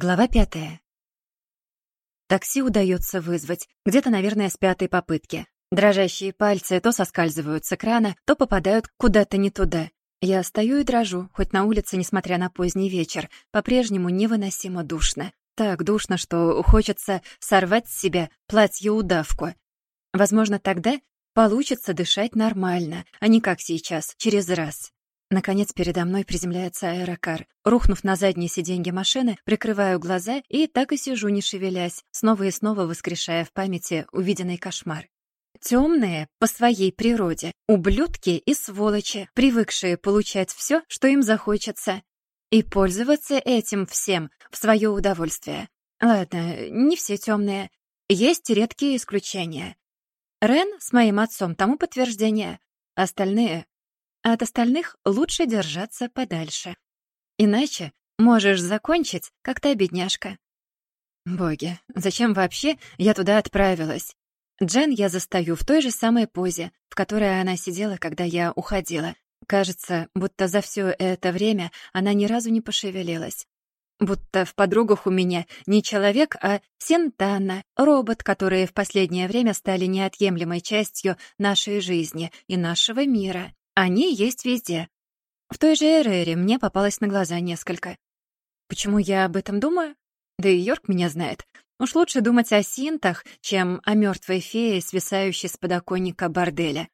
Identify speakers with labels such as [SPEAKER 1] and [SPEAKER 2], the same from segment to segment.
[SPEAKER 1] Глава пятая. Такси удается вызвать, где-то, наверное, с пятой попытки. Дрожащие пальцы то соскальзывают с экрана, то попадают куда-то не туда. Я стою и дрожу, хоть на улице, несмотря на поздний вечер, по-прежнему невыносимо душно. Так душно, что хочется сорвать с себя платье-удавку. Возможно, тогда получится дышать нормально, а не как сейчас, через раз. Наконец передо мной приземляется аэрокар. Рухнув на заднее сиденье машины, прикрываю глаза и так и сижу, не шевелясь, снова и снова воскрешая в памяти увиденный кошмар. Темные по своей природе, ублюдки и сволочи, привыкшие получать все, что им захочется, и пользоваться этим всем в свое удовольствие. Ладно, не все темные. Есть редкие исключения. Рен с моим отцом тому подтверждение. Остальные а от остальных лучше держаться подальше. Иначе можешь закончить, как та бедняжка. Боги, зачем вообще я туда отправилась? Джен я застаю в той же самой позе, в которой она сидела, когда я уходила. Кажется, будто за все это время она ни разу не пошевелилась. Будто в подругах у меня не человек, а Сентана, робот, которые в последнее время стали неотъемлемой частью нашей жизни и нашего мира. Они есть везде. В той же Эрере мне попалось на глаза несколько. Почему я об этом думаю? Да и Йорк меня знает. Уж лучше думать о синтах, чем о мертвой фее, свисающей с подоконника борделя.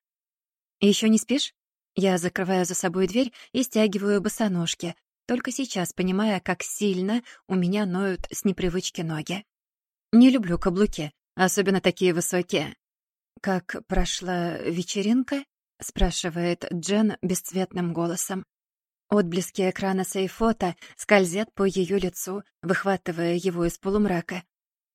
[SPEAKER 1] Еще не спишь? Я закрываю за собой дверь и стягиваю босоножки, только сейчас понимая, как сильно у меня ноют с непривычки ноги. Не люблю каблуки, особенно такие высокие. Как прошла вечеринка? — спрашивает Джен бесцветным голосом. Отблески экрана сейфота скользят по ее лицу, выхватывая его из полумрака.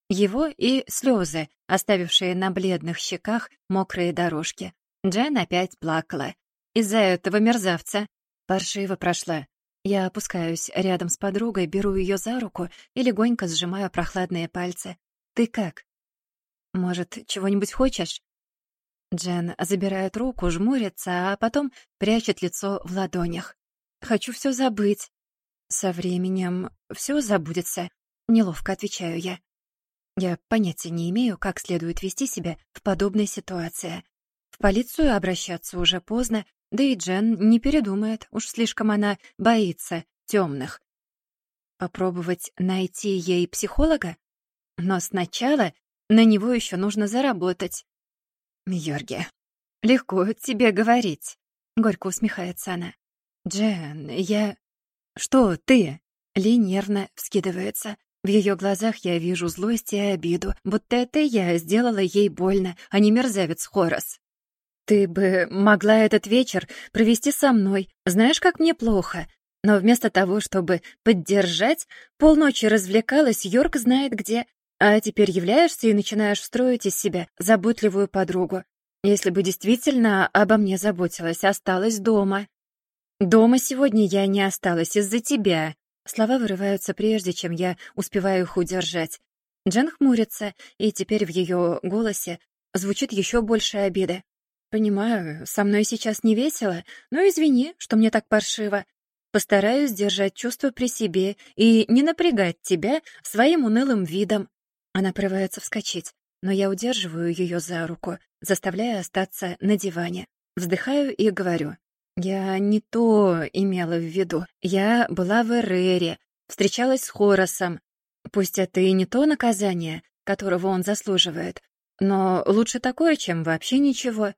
[SPEAKER 1] Его и слезы, оставившие на бледных щеках мокрые дорожки. Джен опять плакала. Из-за этого мерзавца. Паршиво прошла. Я опускаюсь рядом с подругой, беру ее за руку и легонько сжимаю прохладные пальцы. «Ты как?» «Может, чего-нибудь хочешь?» Джен забирает руку, жмурится, а потом прячет лицо в ладонях. «Хочу все забыть». «Со временем все забудется», — неловко отвечаю я. Я понятия не имею, как следует вести себя в подобной ситуации. В полицию обращаться уже поздно, да и Джен не передумает, уж слишком она боится темных. Попробовать найти ей психолога? Но сначала на него еще нужно заработать. «Йорги, легко тебе говорить», — горько усмехается она. «Джен, я...» «Что ты?» Ли нервно вскидывается. В ее глазах я вижу злость и обиду, будто это я сделала ей больно, а не мерзавец Хорос. «Ты бы могла этот вечер провести со мной. Знаешь, как мне плохо. Но вместо того, чтобы поддержать, полночи развлекалась Йорк знает где, а теперь являешься и начинаешь строить из себя заботливую подругу. Если бы действительно обо мне заботилась, осталась дома. Дома сегодня я не осталась из-за тебя. Слова вырываются прежде, чем я успеваю их удержать. Джен хмурится, и теперь в ее голосе звучит еще больше обиды. «Понимаю, со мной сейчас не весело, но извини, что мне так паршиво. Постараюсь держать чувства при себе и не напрягать тебя своим унылым видом. Она порывается вскочить, но я удерживаю ее за руку, заставляя остаться на диване. Вздыхаю и говорю. Я не то имела в виду. Я была в Эрере, встречалась с Хоросом. Пусть это и не то наказание, которого он заслуживает, но лучше такое, чем вообще ничего.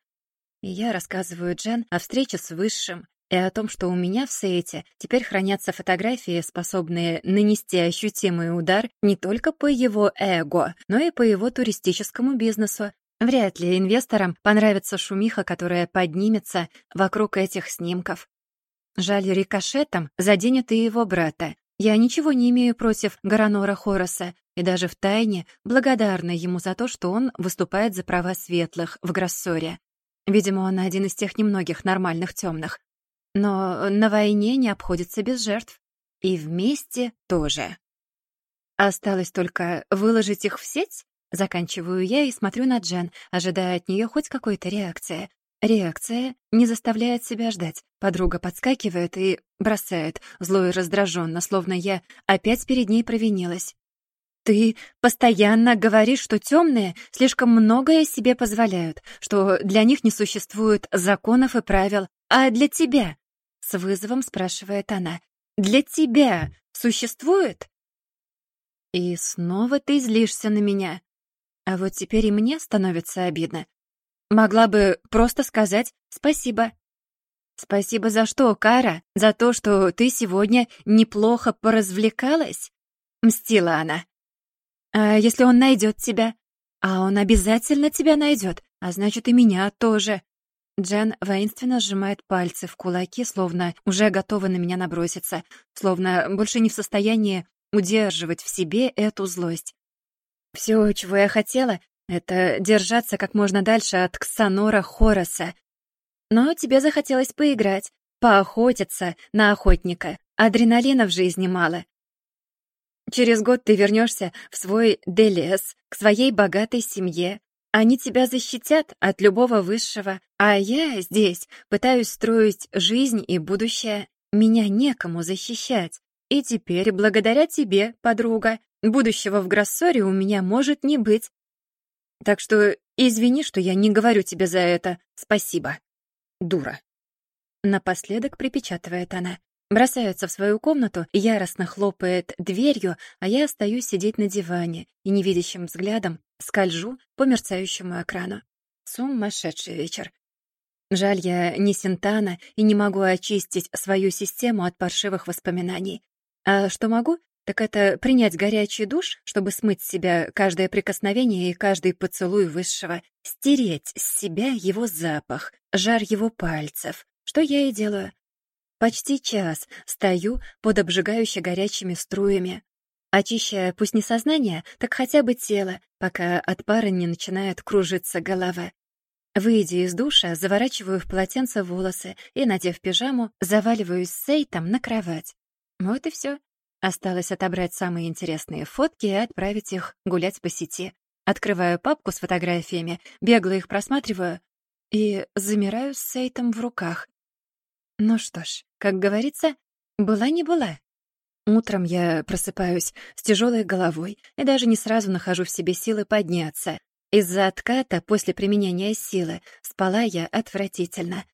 [SPEAKER 1] И я рассказываю Джен о встрече с Высшим, и о том, что у меня в сейте теперь хранятся фотографии, способные нанести ощутимый удар не только по его эго, но и по его туристическому бизнесу. Вряд ли инвесторам понравится шумиха, которая поднимется вокруг этих снимков. Жаль, рикошетом заденет и его брата. Я ничего не имею против Гаранора Хороса и даже втайне благодарна ему за то, что он выступает за права светлых в Гроссоре. Видимо, он один из тех немногих нормальных темных, но на войне не обходится без жертв. И вместе тоже. Осталось только выложить их в сеть? Заканчиваю я и смотрю на Джен, ожидая от нее хоть какой-то реакции. Реакция не заставляет себя ждать. Подруга подскакивает и бросает, зло и раздраженно, словно я опять перед ней провинилась. «Ты постоянно говоришь, что темные слишком многое себе позволяют, что для них не существует законов и правил, а для тебя?» С вызовом спрашивает она. «Для тебя существует?» И снова ты злишься на меня. А вот теперь и мне становится обидно. Могла бы просто сказать «спасибо». «Спасибо за что, Кара? За то, что ты сегодня неплохо поразвлекалась?» Мстила она. «А если он найдет тебя?» «А он обязательно тебя найдет, а значит и меня тоже». Джен воинственно сжимает пальцы в кулаки, словно уже готова на меня наброситься, словно больше не в состоянии удерживать в себе эту злость. Все, чего я хотела, это держаться как можно дальше от Ксанора Хороса. Но тебе захотелось поиграть, поохотиться на охотника. Адреналина в жизни мало. Через год ты вернешься в свой Делес, к своей богатой семье. Они тебя защитят от любого высшего, а я здесь пытаюсь строить жизнь и будущее. Меня некому защищать. И теперь, благодаря тебе, подруга, будущего в Гроссоре у меня может не быть. Так что извини, что я не говорю тебе за это спасибо. Дура. Напоследок припечатывает она. Бросается в свою комнату, яростно хлопает дверью, а я остаюсь сидеть на диване и невидящим взглядом скольжу по мерцающему экрану. Сумасшедший вечер. Жаль, я не Синтана и не могу очистить свою систему от паршивых воспоминаний. А что могу, так это принять горячий душ, чтобы смыть с себя каждое прикосновение и каждый поцелуй высшего, стереть с себя его запах, жар его пальцев, что я и делаю. Почти час стою под обжигающе горячими струями, очищая пусть не сознание, так хотя бы тело, пока от пара не начинает кружиться голова. Выйдя из душа, заворачиваю в полотенце волосы и, надев пижаму, заваливаюсь с Сейтом на кровать. Вот и все. Осталось отобрать самые интересные фотки и отправить их гулять по сети. Открываю папку с фотографиями, бегло их просматриваю и замираю с сейтом в руках. Ну что ж, как говорится, была не была. Утром я просыпаюсь с тяжелой головой и даже не сразу нахожу в себе силы подняться. Из-за отката после применения силы спала я отвратительно.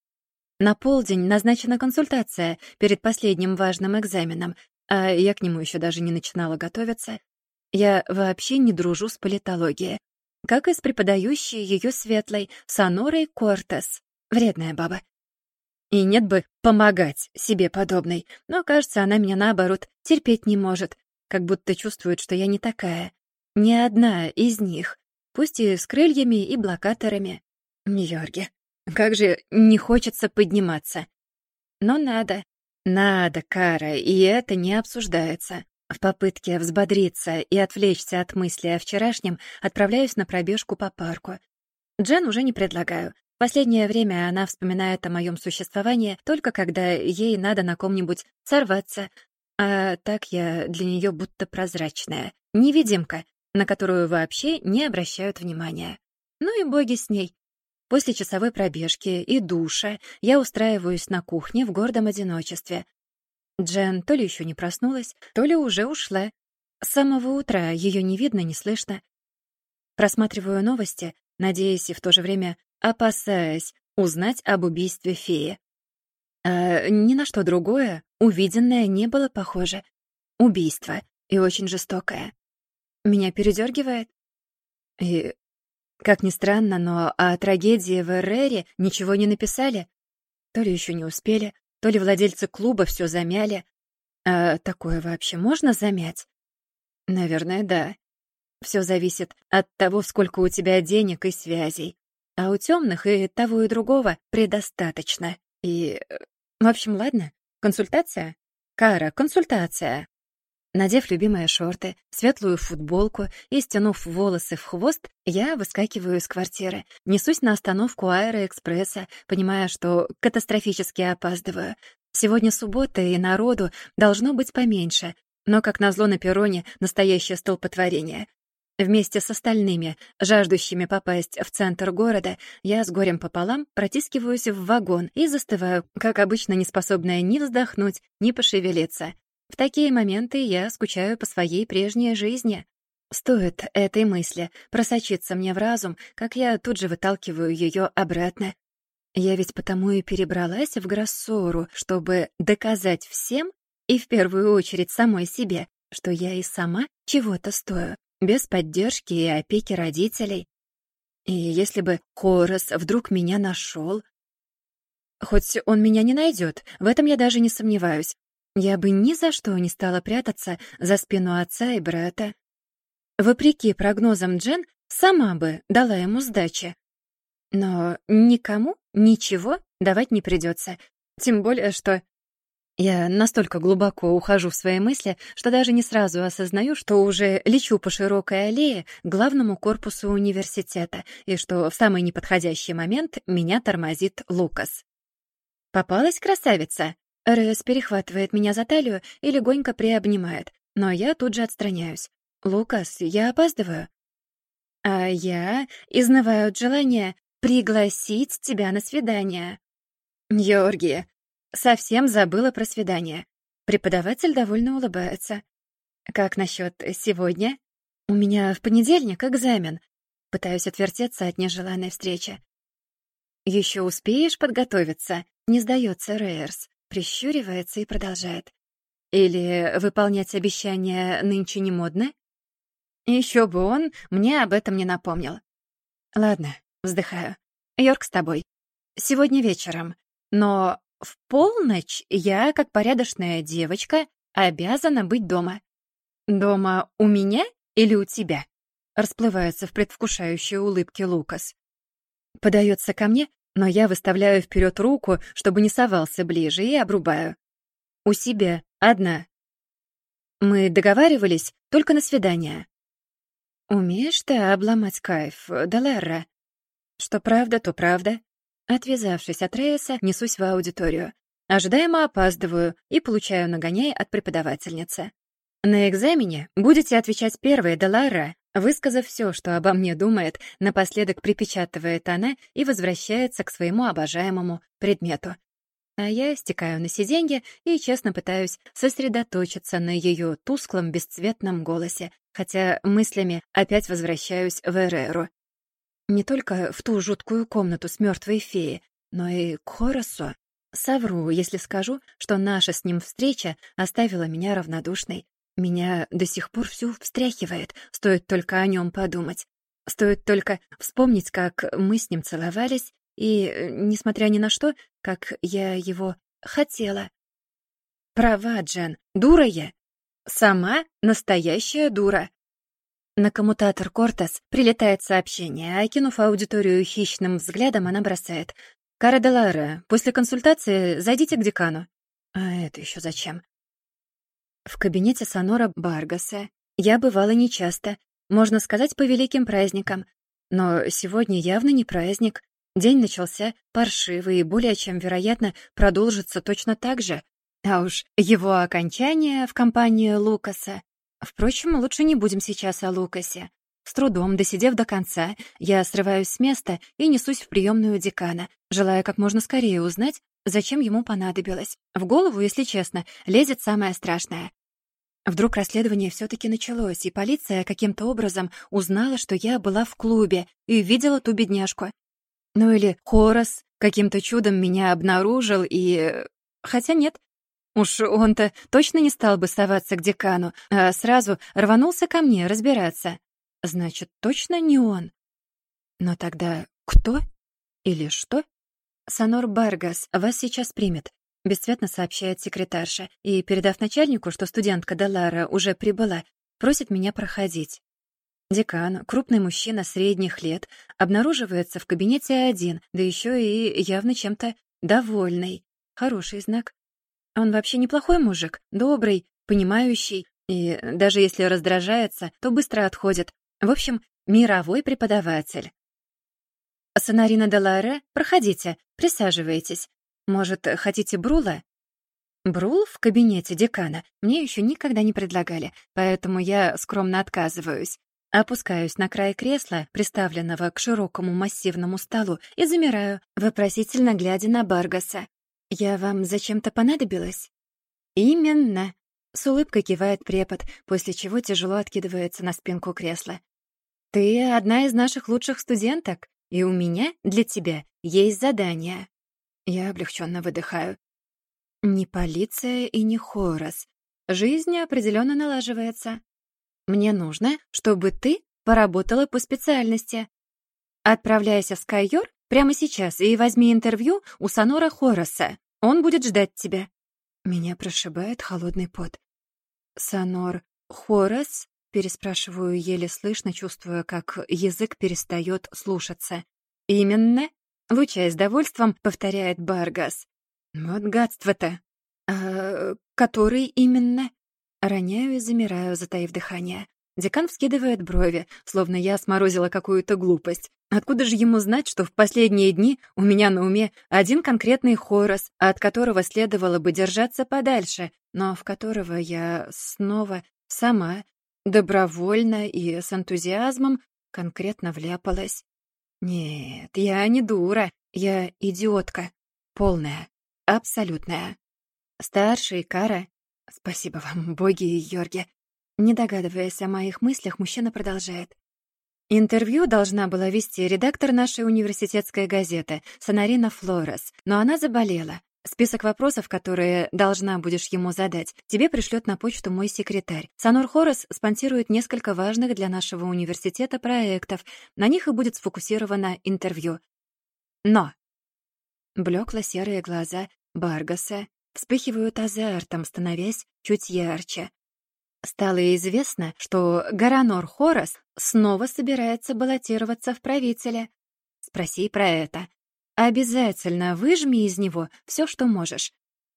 [SPEAKER 1] На полдень назначена консультация перед последним важным экзаменом, а я к нему еще даже не начинала готовиться. Я вообще не дружу с политологией, как и с преподающей ее светлой Сонорой Кортес. Вредная баба. И нет бы помогать себе подобной, но, кажется, она меня, наоборот, терпеть не может, как будто чувствует, что я не такая. Ни одна из них, пусть и с крыльями и блокаторами. Нью-Йорке, как же не хочется подниматься. Но надо, надо, Кара, и это не обсуждается. В попытке взбодриться и отвлечься от мысли о вчерашнем отправляюсь на пробежку по парку. Джен уже не предлагаю. Последнее время она вспоминает о моем существовании только когда ей надо на ком-нибудь сорваться, а так я для нее будто прозрачная, невидимка, на которую вообще не обращают внимания. Ну и боги с ней. После часовой пробежки и душа я устраиваюсь на кухне в гордом одиночестве. Джен то ли еще не проснулась, то ли уже ушла. С самого утра ее не видно, не слышно. Просматриваю новости, надеясь и в то же время опасаясь узнать об убийстве феи. А ни на что другое увиденное не было похоже. Убийство, и очень жестокое. Меня передергивает. И как ни странно, но о трагедии в Эррере ничего не написали. То ли еще не успели, то ли владельцы клуба все замяли. А такое вообще можно замять? Наверное, да. Все зависит от того, сколько у тебя денег и связей. А у темных и того, и другого предостаточно. И... Э, в общем, ладно. Консультация? Кара, консультация. Надев любимые шорты, светлую футболку и стянув волосы в хвост, я выскакиваю из квартиры, несусь на остановку аэроэкспресса, понимая, что катастрофически опаздываю. Сегодня суббота, и народу должно быть поменьше, но, как назло на перроне, настоящее столпотворение. Вместе с остальными, жаждущими попасть в центр города, я с горем пополам протискиваюсь в вагон и застываю, как обычно неспособная ни вздохнуть, ни пошевелиться. В такие моменты я скучаю по своей прежней жизни. Стоит этой мысли просочиться мне в разум, как я тут же выталкиваю ее обратно. Я ведь потому и перебралась в Гроссору, чтобы доказать всем, и в первую очередь самой себе, что я и сама чего-то стою без поддержки и опеки родителей. И если бы Хорос вдруг меня нашел, Хоть он меня не найдет, в этом я даже не сомневаюсь. Я бы ни за что не стала прятаться за спину отца и брата. Вопреки прогнозам Джен, сама бы дала ему сдачи. Но никому ничего давать не придется. Тем более, что я настолько глубоко ухожу в свои мысли, что даже не сразу осознаю, что уже лечу по широкой аллее к главному корпусу университета и что в самый неподходящий момент меня тормозит Лукас. «Попалась красавица!» Рэс перехватывает меня за талию и легонько приобнимает, но я тут же отстраняюсь. «Лукас, я опаздываю». «А я изнываю от желания пригласить тебя на свидание». «Георгия, Совсем забыла про свидание. Преподаватель довольно улыбается. Как насчет сегодня? У меня в понедельник экзамен. Пытаюсь отвертеться от нежеланной встречи. Еще успеешь подготовиться? Не сдается Рейерс. Прищуривается и продолжает. Или выполнять обещания нынче не модно? Еще бы он мне об этом не напомнил. Ладно, вздыхаю. Йорк с тобой. Сегодня вечером. Но в полночь я, как порядочная девочка, обязана быть дома. Дома у меня или у тебя? Расплывается в предвкушающей улыбке Лукас. Подается ко мне, но я выставляю вперед руку, чтобы не совался ближе, и обрубаю. У себя, одна. Мы договаривались только на свидание. Умеешь ты обломать кайф, Далерра? Что правда, то правда. Отвязавшись от Рейса, несусь в аудиторию. Ожидаемо опаздываю и получаю нагоняй от преподавательницы. На экзамене будете отвечать первой, Делара, высказав все, что обо мне думает, напоследок припечатывает она и возвращается к своему обожаемому предмету. А я стекаю на сиденье и честно пытаюсь сосредоточиться на ее тусклом бесцветном голосе, хотя мыслями опять возвращаюсь в Эреру. Не только в ту жуткую комнату с мертвой феей, но и к Хоросу. Совру, если скажу, что наша с ним встреча оставила меня равнодушной. Меня до сих пор всю встряхивает, стоит только о нем подумать. Стоит только вспомнить, как мы с ним целовались, и, несмотря ни на что, как я его хотела. Права, Джен, дура я. Сама настоящая дура. На коммутатор Кортес прилетает сообщение, а окинув аудиторию хищным взглядом, она бросает. «Кара де Лара, после консультации зайдите к декану». А это еще зачем? В кабинете Сонора Баргаса я бывала нечасто, можно сказать, по великим праздникам. Но сегодня явно не праздник. День начался паршивый и более чем вероятно продолжится точно так же. А уж его окончание в компании Лукаса Впрочем, лучше не будем сейчас о Лукасе. С трудом, досидев до конца, я срываюсь с места и несусь в приемную декана, желая как можно скорее узнать, зачем ему понадобилось. В голову, если честно, лезет самое страшное. Вдруг расследование все-таки началось, и полиция каким-то образом узнала, что я была в клубе и видела ту бедняжку. Ну или Хорос каким-то чудом меня обнаружил и... Хотя нет, Уж он-то точно не стал бы соваться к декану, а сразу рванулся ко мне разбираться. Значит, точно не он. Но тогда кто или что? Санор Баргас вас сейчас примет, бесцветно сообщает секретарша, и, передав начальнику, что студентка Далара уже прибыла, просит меня проходить. Декан, крупный мужчина средних лет, обнаруживается в кабинете один, да еще и явно чем-то довольный. Хороший знак. Он вообще неплохой мужик, добрый, понимающий, и даже если раздражается, то быстро отходит. В общем, мировой преподаватель. Сонарина Деларе, проходите, присаживайтесь. Может, хотите Брула? Брул в кабинете декана мне еще никогда не предлагали, поэтому я скромно отказываюсь. Опускаюсь на край кресла, приставленного к широкому массивному столу, и замираю, вопросительно глядя на Баргаса. «Я вам зачем-то понадобилась?» «Именно», — с улыбкой кивает препод, после чего тяжело откидывается на спинку кресла. «Ты одна из наших лучших студенток, и у меня для тебя есть задание». Я облегченно выдыхаю. Не полиция и не Хорос. Жизнь определенно налаживается. Мне нужно, чтобы ты поработала по специальности. Отправляйся в Скайор прямо сейчас и возьми интервью у Сонора Хороса. Он будет ждать тебя. Меня прошибает холодный пот. Сонор Хорос? Переспрашиваю еле слышно, чувствуя, как язык перестает слушаться. Именно? Лучаясь довольством, повторяет Баргас. Вот гадство-то. А который именно? Роняю и замираю, затаив дыхание. Декан вскидывает брови, словно я сморозила какую-то глупость. Откуда же ему знать, что в последние дни у меня на уме один конкретный хорос, от которого следовало бы держаться подальше, но в которого я снова сама, добровольно и с энтузиазмом конкретно вляпалась? Нет, я не дура, я идиотка. Полная, абсолютная. Старший Кара Спасибо вам, боги и Йорги. Не догадываясь о моих мыслях, мужчина продолжает. Интервью должна была вести редактор нашей университетской газеты, Сонарина Флорес, но она заболела. Список вопросов, которые должна будешь ему задать, тебе пришлет на почту мой секретарь. Санор Хорос спонсирует несколько важных для нашего университета проектов. На них и будет сфокусировано интервью. Но блекло-серые глаза Баргаса вспыхивают азартом, становясь чуть ярче. Стало известно, что Гаранор Хорос снова собирается баллотироваться в правителя. Спроси про это. Обязательно выжми из него все, что можешь.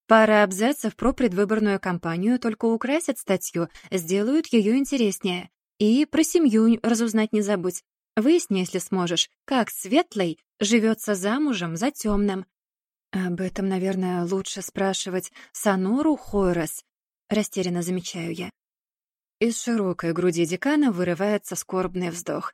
[SPEAKER 1] Пара абзацев про предвыборную кампанию только украсят статью, сделают ее интереснее. И про семью разузнать не забудь. Выясни, если сможешь, как Светлой живется замужем за темным. Об этом, наверное, лучше спрашивать Санору Хойрес, растерянно замечаю я. Из широкой груди декана вырывается скорбный вздох.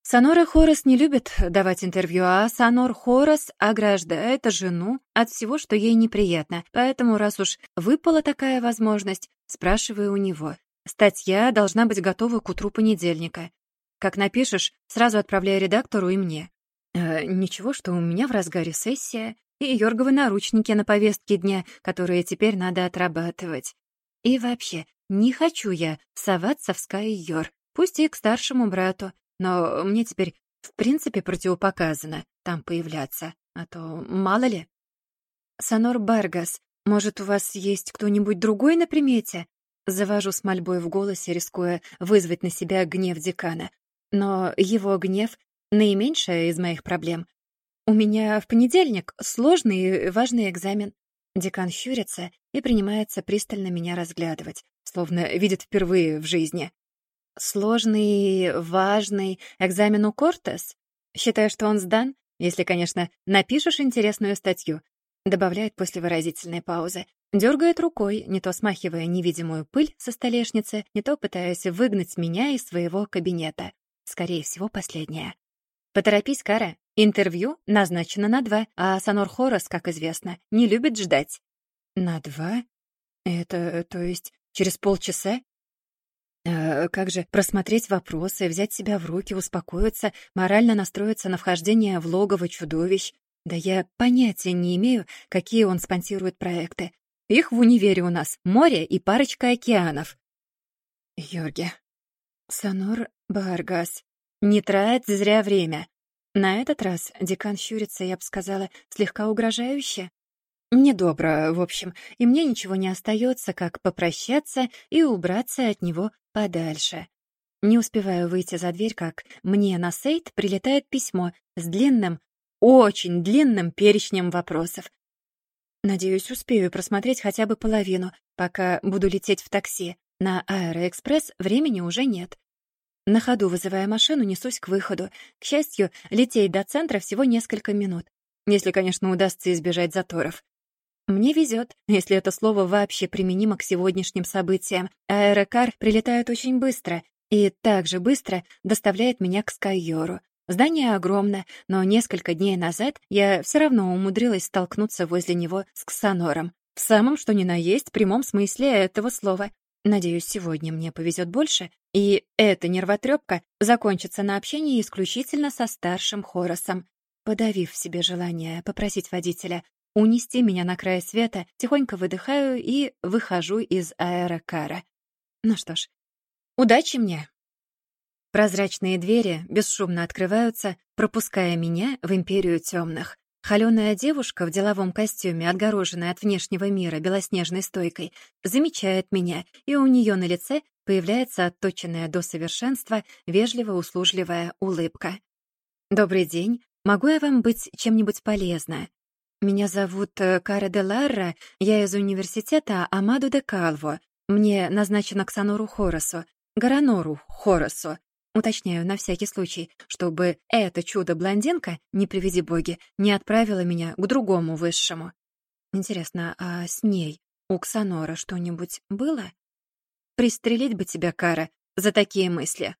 [SPEAKER 1] Санора Хорос не любит давать интервью, а Санор Хорос ограждает жену от всего, что ей неприятно. Поэтому, раз уж выпала такая возможность, спрашиваю у него. Статья должна быть готова к утру понедельника. Как напишешь, сразу отправляй редактору и мне. Э, ничего, что у меня в разгаре сессия, и Йорговы наручники на повестке дня, которые теперь надо отрабатывать. И вообще, не хочу я соваться в Скай Йор, пусть и к старшему брату, но мне теперь в принципе противопоказано там появляться, а то мало ли. Санор Баргас, может, у вас есть кто-нибудь другой на примете? Завожу с мольбой в голосе, рискуя вызвать на себя гнев декана. Но его гнев — наименьшая из моих проблем. «У меня в понедельник сложный и важный экзамен». Декан щурится и принимается пристально меня разглядывать, словно видит впервые в жизни. «Сложный, важный экзамен у Кортес? Считаю, что он сдан, если, конечно, напишешь интересную статью», добавляет после выразительной паузы. Дергает рукой, не то смахивая невидимую пыль со столешницы, не то пытаясь выгнать меня из своего кабинета. Скорее всего, последнее. «Поторопись, Кара, Интервью назначено на два, а Санор Хорос, как известно, не любит ждать. На два? Это, то есть, через полчаса? Э, как же просмотреть вопросы, взять себя в руки, успокоиться, морально настроиться на вхождение в логово чудовищ? Да я понятия не имею, какие он спонсирует проекты. Их в универе у нас море и парочка океанов. Йорги. Санор Баргас. Не трать зря время. На этот раз декан щурится, я бы сказала, слегка угрожающе. Недобро, в общем, и мне ничего не остается, как попрощаться и убраться от него подальше. Не успеваю выйти за дверь, как мне на сейт прилетает письмо с длинным, очень длинным перечнем вопросов. Надеюсь, успею просмотреть хотя бы половину, пока буду лететь в такси. На Аэроэкспресс времени уже нет. На ходу, вызывая машину, несусь к выходу. К счастью, лететь до центра всего несколько минут. Если, конечно, удастся избежать заторов. Мне везет, если это слово вообще применимо к сегодняшним событиям. Аэрокар прилетает очень быстро. и так же быстро доставляет меня к Скайору. Здание огромно, но несколько дней назад я все равно умудрилась столкнуться возле него с Ксанором. В самом что ни на есть прямом смысле этого слова. Надеюсь, сегодня мне повезет больше, и эта нервотрепка закончится на общении исключительно со старшим Хоросом. Подавив в себе желание попросить водителя унести меня на край света, тихонько выдыхаю и выхожу из аэрокара. Ну что ж, удачи мне! Прозрачные двери бесшумно открываются, пропуская меня в империю темных. Холёная девушка в деловом костюме, отгороженная от внешнего мира белоснежной стойкой, замечает меня, и у нее на лице появляется отточенная до совершенства вежливо-услужливая улыбка. «Добрый день. Могу я вам быть чем-нибудь полезна?» «Меня зовут э, Кара де Ларра, я из университета Амаду де Калво. Мне назначено к Санору Хоросу, Гаранору Хоросу. Уточняю на всякий случай, чтобы эта чудо-блондинка, не приведи боги, не отправила меня к другому высшему. Интересно, а с ней у Ксанора что-нибудь было? Пристрелить бы тебя, Кара, за такие мысли.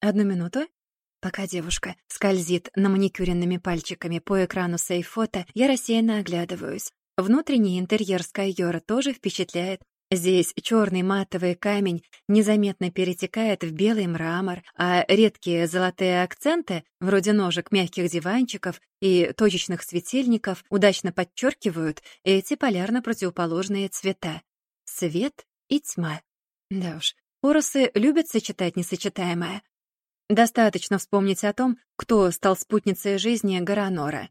[SPEAKER 1] Одну минуту. Пока девушка скользит на маникюренными пальчиками по экрану сейф-фото, я рассеянно оглядываюсь. Внутренний интерьер Скайора тоже впечатляет. Здесь черный матовый камень незаметно перетекает в белый мрамор, а редкие золотые акценты, вроде ножек мягких диванчиков и точечных светильников, удачно подчеркивают эти полярно противоположные цвета — свет и тьма. Да уж, Оросы любят сочетать несочетаемое. Достаточно вспомнить о том, кто стал спутницей жизни Гаранора.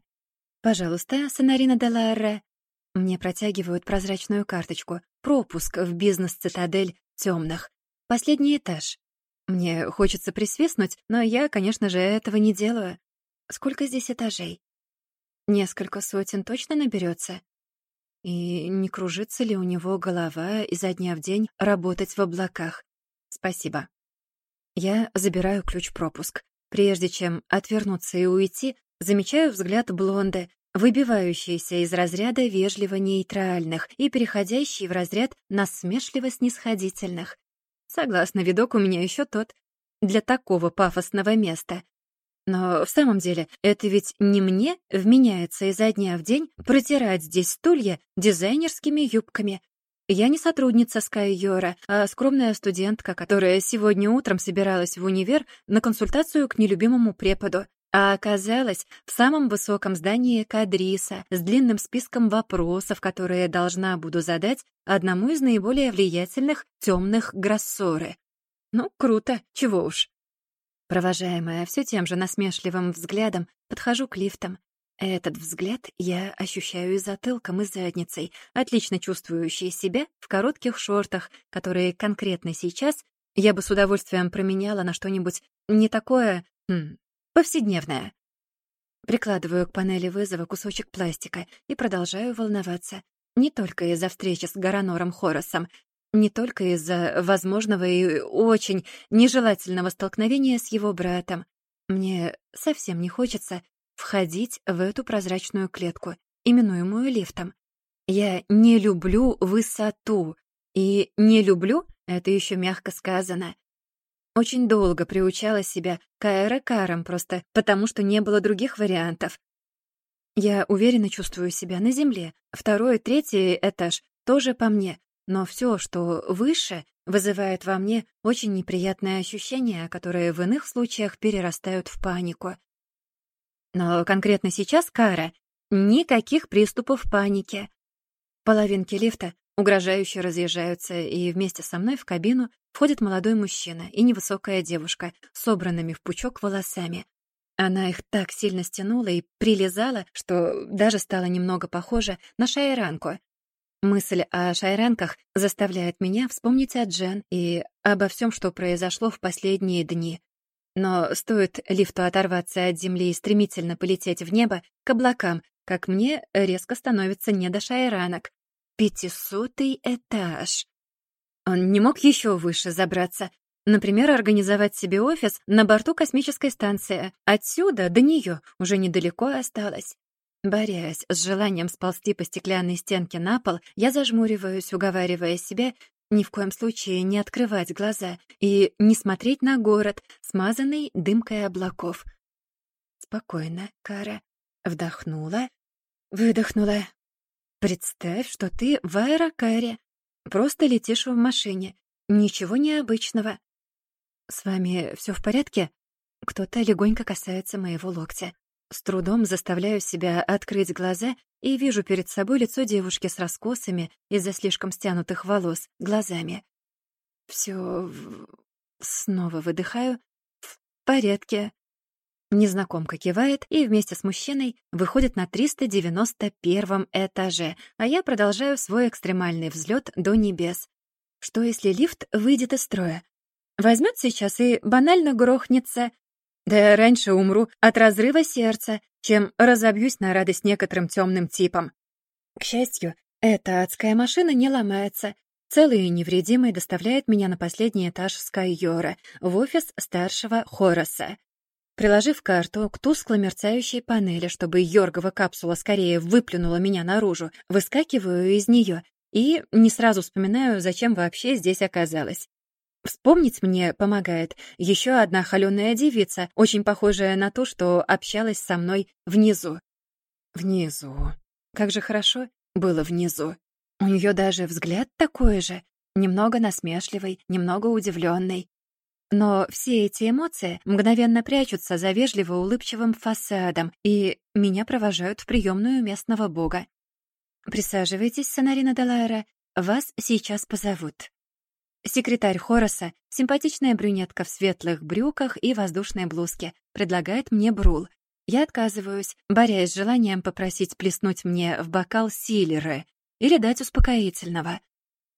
[SPEAKER 1] «Пожалуйста, Сонарина де Ларре». Мне протягивают прозрачную карточку. Пропуск в бизнес-цитадель темных. Последний этаж. Мне хочется присвистнуть, но я, конечно же, этого не делаю. Сколько здесь этажей? Несколько сотен точно наберется. И не кружится ли у него голова изо дня в день работать в облаках? Спасибо. Я забираю ключ-пропуск. Прежде чем отвернуться и уйти, замечаю взгляд блонды, выбивающийся из разряда вежливо-нейтральных и переходящий в разряд насмешливо-снисходительных. Согласно, видок у меня еще тот. Для такого пафосного места. Но в самом деле, это ведь не мне вменяется изо дня в день протирать здесь стулья дизайнерскими юбками. Я не сотрудница Скайора, а скромная студентка, которая сегодня утром собиралась в универ на консультацию к нелюбимому преподу, а оказалась в самом высоком здании Кадриса с длинным списком вопросов, которые должна буду задать одному из наиболее влиятельных темных гроссоры. Ну, круто, чего уж. Провожаемая все тем же насмешливым взглядом, подхожу к лифтам. Этот взгляд я ощущаю и затылком, и задницей, отлично чувствующей себя в коротких шортах, которые конкретно сейчас я бы с удовольствием променяла на что-нибудь не такое, хм, повседневное. Прикладываю к панели вызова кусочек пластика и продолжаю волноваться. Не только из-за встречи с Гаранором Хоросом, не только из-за возможного и очень нежелательного столкновения с его братом. Мне совсем не хочется входить в эту прозрачную клетку, именуемую лифтом. Я не люблю высоту. И «не люблю» — это еще мягко сказано. Очень долго приучала себя к аэрокарам просто потому, что не было других вариантов. Я уверенно чувствую себя на земле. Второй, третий этаж тоже по мне. Но все, что выше, вызывает во мне очень неприятные ощущения, которые в иных случаях перерастают в панику. Но конкретно сейчас, Кара, никаких приступов паники. Половинки лифта угрожающе разъезжаются, и вместе со мной в кабину входит молодой мужчина и невысокая девушка, собранными в пучок волосами. Она их так сильно стянула и прилизала, что даже стала немного похожа на шайранку, Мысль о шайранках заставляет меня вспомнить о Джен и обо всем, что произошло в последние дни. Но стоит лифту оторваться от земли и стремительно полететь в небо к облакам, как мне резко становится не до шайранок. Пятисотый этаж. Он не мог еще выше забраться. Например, организовать себе офис на борту космической станции. Отсюда до нее уже недалеко осталось. Борясь с желанием сползти по стеклянной стенке на пол, я зажмуриваюсь, уговаривая себя Ни в коем случае не открывать глаза и не смотреть на город, смазанный дымкой облаков. Спокойно, Кара. Вдохнула, выдохнула. Представь, что ты в аэрокаре. Просто летишь в машине. Ничего необычного. С вами все в порядке? Кто-то легонько касается моего локтя. С трудом заставляю себя открыть глаза и вижу перед собой лицо девушки с раскосами из-за слишком стянутых волос глазами. Все снова выдыхаю. В порядке. Незнакомка кивает и вместе с мужчиной выходит на 391 этаже, а я продолжаю свой экстремальный взлет до небес. Что если лифт выйдет из строя? Возьмет сейчас и банально грохнется, да раньше умру от разрыва сердца, чем разобьюсь на радость некоторым темным типам. К счастью, эта адская машина не ломается. Целый и невредимый доставляет меня на последний этаж Скайора, в офис старшего Хороса. Приложив карту к тускло мерцающей панели, чтобы Йоргова капсула скорее выплюнула меня наружу, выскакиваю из нее и не сразу вспоминаю, зачем вообще здесь оказалась. Вспомнить мне помогает еще одна холеная девица, очень похожая на ту, что общалась со мной внизу. Внизу. Как же хорошо было внизу. У нее даже взгляд такой же, немного насмешливый, немного удивленный. Но все эти эмоции мгновенно прячутся за вежливо улыбчивым фасадом и меня провожают в приемную местного бога. «Присаживайтесь, Сонарина Далайра, вас сейчас позовут». Секретарь Хороса, симпатичная брюнетка в светлых брюках и воздушной блузке, предлагает мне брул. Я отказываюсь, борясь с желанием попросить плеснуть мне в бокал силеры или дать успокоительного.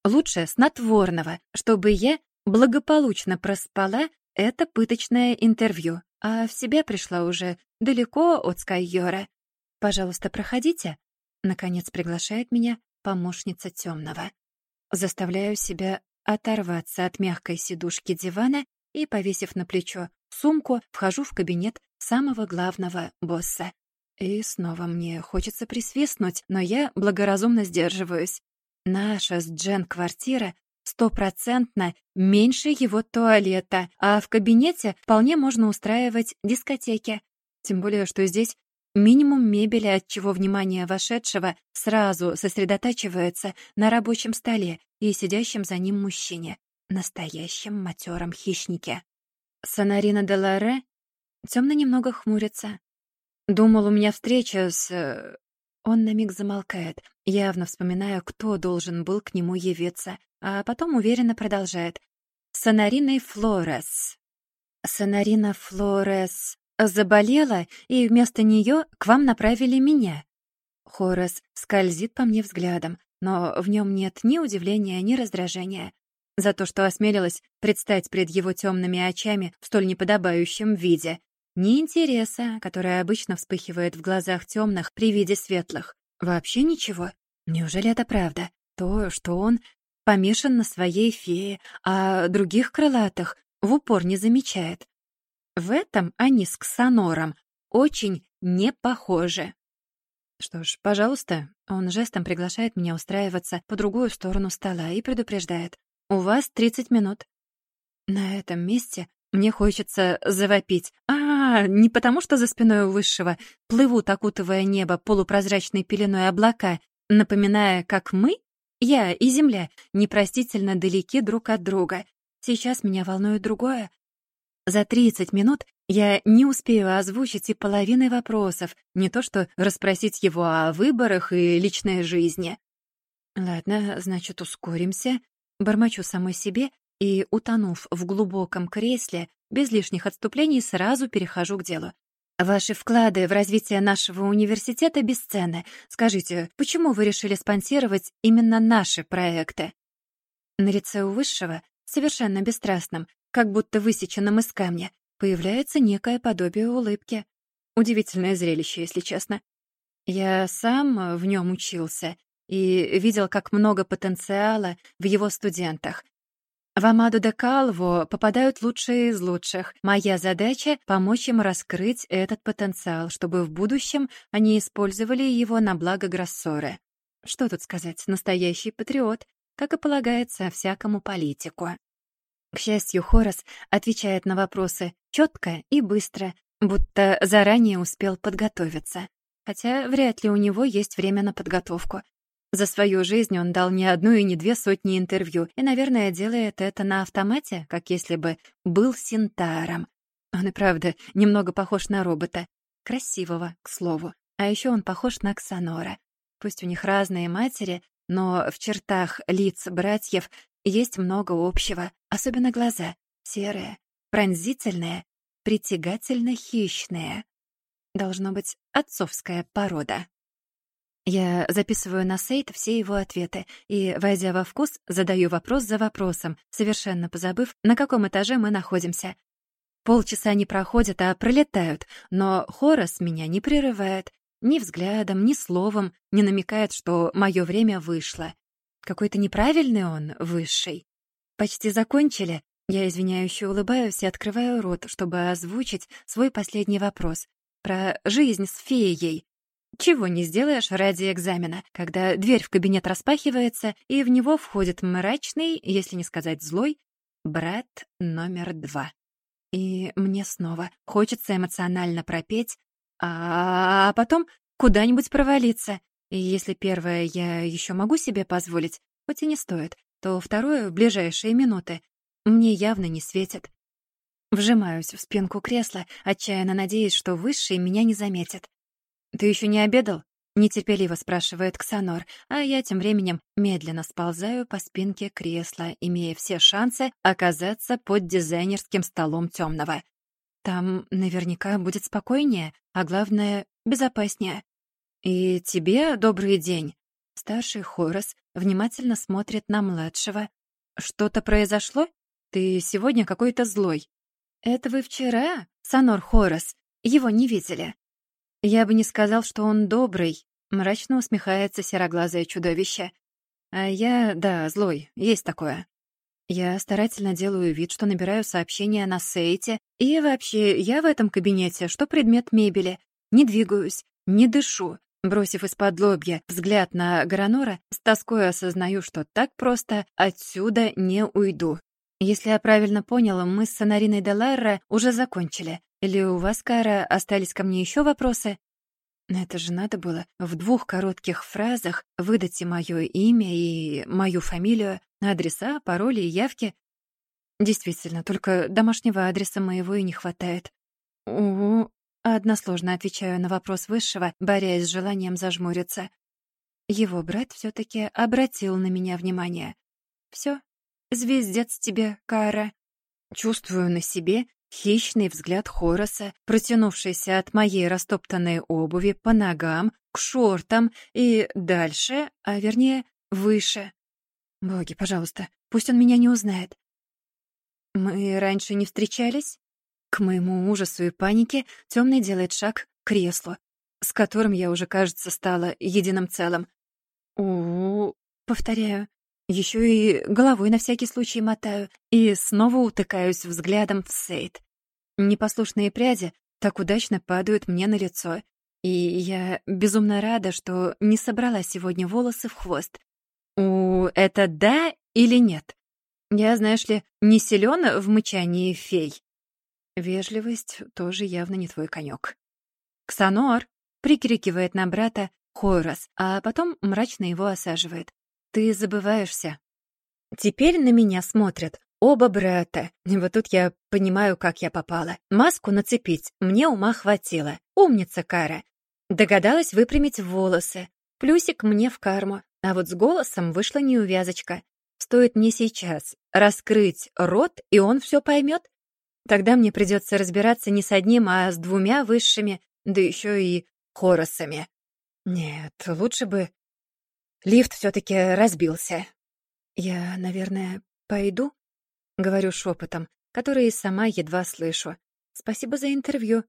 [SPEAKER 1] Лучше снотворного, чтобы я благополучно проспала это пыточное интервью, а в себя пришла уже далеко от Скайора. «Пожалуйста, проходите», — наконец приглашает меня помощница темного. Заставляю себя оторваться от мягкой сидушки дивана и, повесив на плечо сумку, вхожу в кабинет самого главного босса. И снова мне хочется присвистнуть, но я благоразумно сдерживаюсь. Наша с Джен квартира стопроцентно меньше его туалета, а в кабинете вполне можно устраивать дискотеки. Тем более, что здесь минимум мебели, от чего внимание вошедшего сразу сосредотачивается на рабочем столе и сидящем за ним мужчине, настоящем матером хищнике. Сонарина де Ларе темно немного хмурится. Думал, у меня встреча с... Он на миг замолкает, явно вспоминая, кто должен был к нему явиться, а потом уверенно продолжает. «Сонариной Флорес». «Сонарина Флорес заболела, и вместо нее к вам направили меня». Хорас скользит по мне взглядом, но в нем нет ни удивления, ни раздражения. За то, что осмелилась предстать пред его темными очами в столь неподобающем виде, ни интереса, который обычно вспыхивает в глазах темных при виде светлых. Вообще ничего. Неужели это правда? То, что он помешан на своей фее, а других крылатых в упор не замечает. В этом они с Ксанором очень не похожи. Что ж, пожалуйста, он жестом приглашает меня устраиваться по другую сторону стола и предупреждает. У вас 30 минут. На этом месте мне хочется завопить. А, не потому что за спиной у высшего плывут, окутывая небо полупрозрачной пеленой облака, напоминая, как мы, я и Земля, непростительно далеки друг от друга. Сейчас меня волнует другое. За 30 минут я не успею озвучить и половины вопросов, не то что расспросить его о выборах и личной жизни. Ладно, значит, ускоримся. Бормочу самой себе и, утонув в глубоком кресле, без лишних отступлений сразу перехожу к делу. Ваши вклады в развитие нашего университета бесценны. Скажите, почему вы решили спонсировать именно наши проекты? На лице у высшего, совершенно бесстрастном, как будто высеченном из камня, появляется некое подобие улыбки. Удивительное зрелище, если честно. Я сам в нем учился и видел, как много потенциала в его студентах. В Амаду де Калво попадают лучшие из лучших. Моя задача — помочь им раскрыть этот потенциал, чтобы в будущем они использовали его на благо Гроссоры. Что тут сказать, настоящий патриот. как и полагается всякому политику. К счастью, Хорас отвечает на вопросы четко и быстро, будто заранее успел подготовиться. Хотя вряд ли у него есть время на подготовку. За свою жизнь он дал не одну и не две сотни интервью, и, наверное, делает это на автомате, как если бы был синтаром. Он и правда немного похож на робота. Красивого, к слову. А еще он похож на Ксанора. Пусть у них разные матери, но в чертах лиц братьев есть много общего, особенно глаза. Серые, пронзительные, притягательно хищные. Должно быть отцовская порода. Я записываю на сейт все его ответы и, войдя во вкус, задаю вопрос за вопросом, совершенно позабыв, на каком этаже мы находимся. Полчаса не проходят, а пролетают, но Хорас меня не прерывает. Ни взглядом, ни словом не намекает, что мое время вышло. Какой-то неправильный он, высший. Почти закончили. Я извиняюще улыбаюсь и открываю рот, чтобы озвучить свой последний вопрос. Про жизнь с феей. Чего не сделаешь ради экзамена, когда дверь в кабинет распахивается, и в него входит мрачный, если не сказать злой, брат номер два. И мне снова хочется эмоционально пропеть, а потом куда-нибудь провалиться. И если первое я еще могу себе позволить, хоть и не стоит, то второе в ближайшие минуты мне явно не светит. Вжимаюсь в спинку кресла, отчаянно надеясь, что высший меня не заметит. «Ты еще не обедал?» — нетерпеливо спрашивает Ксанор, а я тем временем медленно сползаю по спинке кресла, имея все шансы оказаться под дизайнерским столом темного. Там наверняка будет спокойнее, а главное — безопаснее. «И тебе добрый день». Старший Хорос внимательно смотрит на младшего. «Что-то произошло? Ты сегодня какой-то злой». «Это вы вчера, Санор Хорос, его не видели?» «Я бы не сказал, что он добрый», — мрачно усмехается сероглазое чудовище. «А я, да, злой, есть такое». Я старательно делаю вид, что набираю сообщения на сейте, и вообще я в этом кабинете, что предмет мебели. Не двигаюсь, не дышу. Бросив из-под лобья взгляд на Гранора, с тоской осознаю, что так просто отсюда не уйду. Если я правильно поняла, мы с Сонариной Деларра уже закончили. Или у вас, Кара, остались ко мне еще вопросы? Это же надо было в двух коротких фразах выдать и мое имя, и мою фамилию, адреса, пароли и явки. Действительно, только домашнего адреса моего и не хватает. У, односложно отвечаю на вопрос высшего, борясь с желанием зажмуриться. Его брат все таки обратил на меня внимание. Все, Звездец тебе, Кара. Чувствую на себе хищный взгляд Хороса, протянувшийся от моей растоптанной обуви по ногам к шортам и дальше, а вернее, выше. Боги, пожалуйста, пусть он меня не узнает. Мы раньше не встречались? К моему ужасу и панике темный делает шаг к креслу, с которым я уже, кажется, стала единым целым. У, повторяю, еще и головой на всякий случай мотаю и снова утыкаюсь взглядом в Сейд. Непослушные пряди так удачно падают мне на лицо, и я безумно рада, что не собрала сегодня волосы в хвост. У, это да или нет? Я, знаешь ли, не силен в мычании фей. Вежливость тоже явно не твой конек. «Ксанор!» — прикрикивает на брата Хойрос, а потом мрачно его осаживает. Ты забываешься. Теперь на меня смотрят оба брата. И вот тут я понимаю, как я попала. Маску нацепить мне ума хватило. Умница, Кара. Догадалась выпрямить волосы. Плюсик мне в карму. А вот с голосом вышла неувязочка. Стоит мне сейчас раскрыть рот, и он все поймет. Тогда мне придется разбираться не с одним, а с двумя высшими, да еще и хоросами. Нет, лучше бы Лифт все-таки разбился. Я, наверное, пойду? Говорю шепотом, который и сама едва слышу. Спасибо за интервью.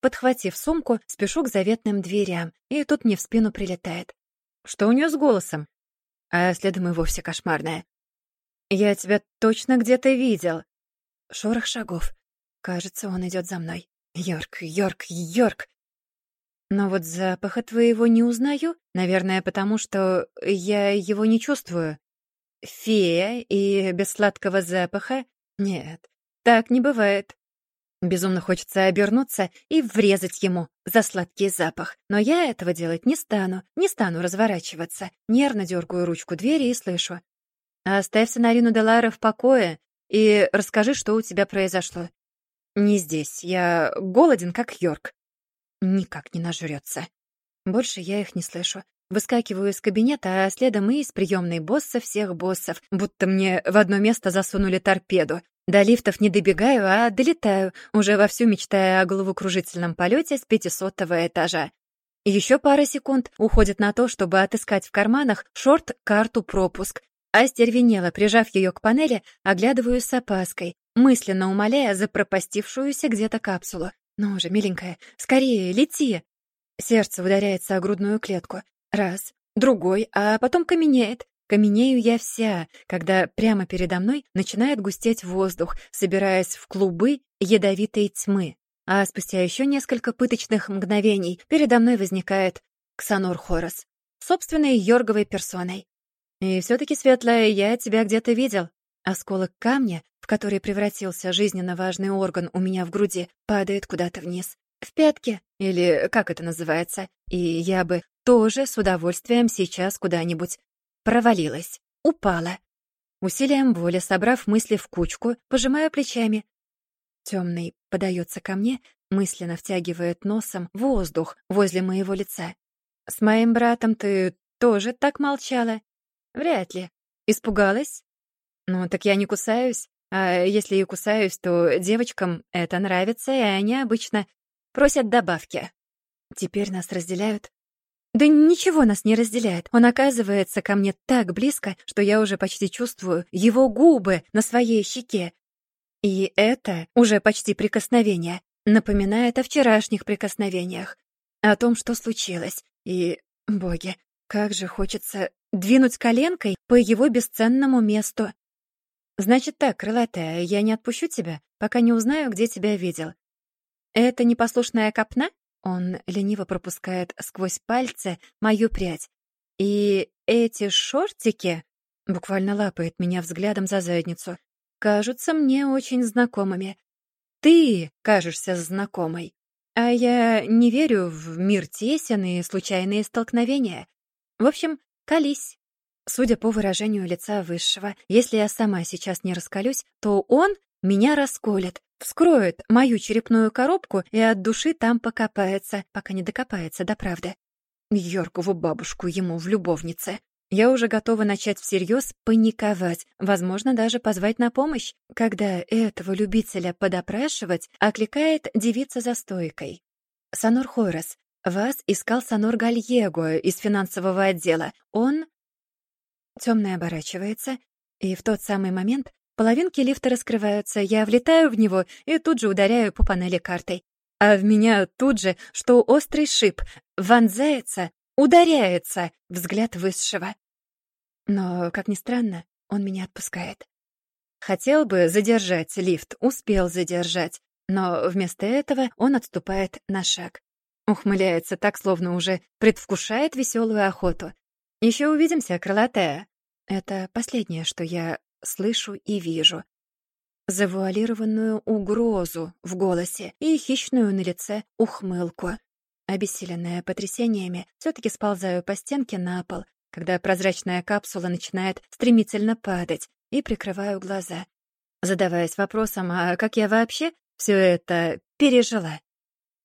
[SPEAKER 1] Подхватив сумку, спешу к заветным дверям, и тут мне в спину прилетает. Что у нее с голосом? А следом и вовсе кошмарное. Я тебя точно где-то видел. Шорох шагов. Кажется, он идет за мной. Йорк, Йорк, Йорк. Но вот запаха твоего не узнаю, наверное, потому что я его не чувствую. фея и без сладкого запаха? Нет, так не бывает. Безумно хочется обернуться и врезать ему за сладкий запах. Но я этого делать не стану, не стану разворачиваться. Нервно дергаю ручку двери и слышу. «Оставь Сонарину Делара в покое и расскажи, что у тебя произошло». «Не здесь. Я голоден, как Йорк». Никак не нажрется. Больше я их не слышу. Выскакиваю из кабинета, а следом и из приемной босса всех боссов, будто мне в одно место засунули торпеду. До лифтов не добегаю, а долетаю, уже вовсю мечтая о головокружительном полете с пятисотого этажа. Еще пара секунд уходит на то, чтобы отыскать в карманах шорт-карту-пропуск. Остервенела, прижав ее к панели, оглядываю с опаской, мысленно умоляя за пропастившуюся где-то капсулу. «Ну же, миленькая, скорее, лети!» Сердце ударяется о грудную клетку. Раз, другой, а потом каменеет. Каменею я вся, когда прямо передо мной начинает густеть воздух, собираясь в клубы ядовитой тьмы. А спустя еще несколько пыточных мгновений передо мной возникает Ксанор Хорос, собственной Йорговой персоной. И все-таки, Светлая, я тебя где-то видел. Осколок камня, в который превратился жизненно важный орган у меня в груди, падает куда-то вниз. В пятки, или как это называется. И я бы тоже с удовольствием сейчас куда-нибудь Провалилась. Упала. Усилием воли, собрав мысли в кучку, пожимаю плечами. Темный подается ко мне, мысленно втягивает носом воздух возле моего лица. «С моим братом ты тоже так молчала?» «Вряд ли. Испугалась?» «Ну, так я не кусаюсь. А если и кусаюсь, то девочкам это нравится, и они обычно просят добавки. Теперь нас разделяют да ничего нас не разделяет. Он оказывается ко мне так близко, что я уже почти чувствую его губы на своей щеке. И это уже почти прикосновение. Напоминает о вчерашних прикосновениях. О том, что случилось. И, боги, как же хочется двинуть коленкой по его бесценному месту. Значит так, крылатая, я не отпущу тебя, пока не узнаю, где тебя видел. Это непослушная копна? Он лениво пропускает сквозь пальцы мою прядь. И эти шортики буквально лапает меня взглядом за задницу. Кажутся мне очень знакомыми. Ты кажешься знакомой. А я не верю в мир тесен и случайные столкновения. В общем, колись. Судя по выражению лица высшего, если я сама сейчас не раскалюсь, то он меня расколет, Вскроет мою черепную коробку и от души там покопается, пока не докопается до правды. Йоркову бабушку ему в любовнице. Я уже готова начать всерьез паниковать, возможно, даже позвать на помощь, когда этого любителя подопрашивать окликает девица за стойкой. «Санор Хойрес, вас искал Санор Гальего из финансового отдела. Он...» Темный оборачивается, и в тот самый момент Половинки лифта раскрываются, я влетаю в него и тут же ударяю по панели картой. А в меня тут же, что острый шип, вонзается, ударяется взгляд высшего. Но, как ни странно, он меня отпускает. Хотел бы задержать лифт, успел задержать, но вместо этого он отступает на шаг. Ухмыляется так, словно уже предвкушает веселую охоту. Еще увидимся, крылатая. Это последнее, что я слышу и вижу. Завуалированную угрозу в голосе и хищную на лице ухмылку. Обессиленная потрясениями, все-таки сползаю по стенке на пол, когда прозрачная капсула начинает стремительно падать, и прикрываю глаза, задаваясь вопросом, а как я вообще все это пережила?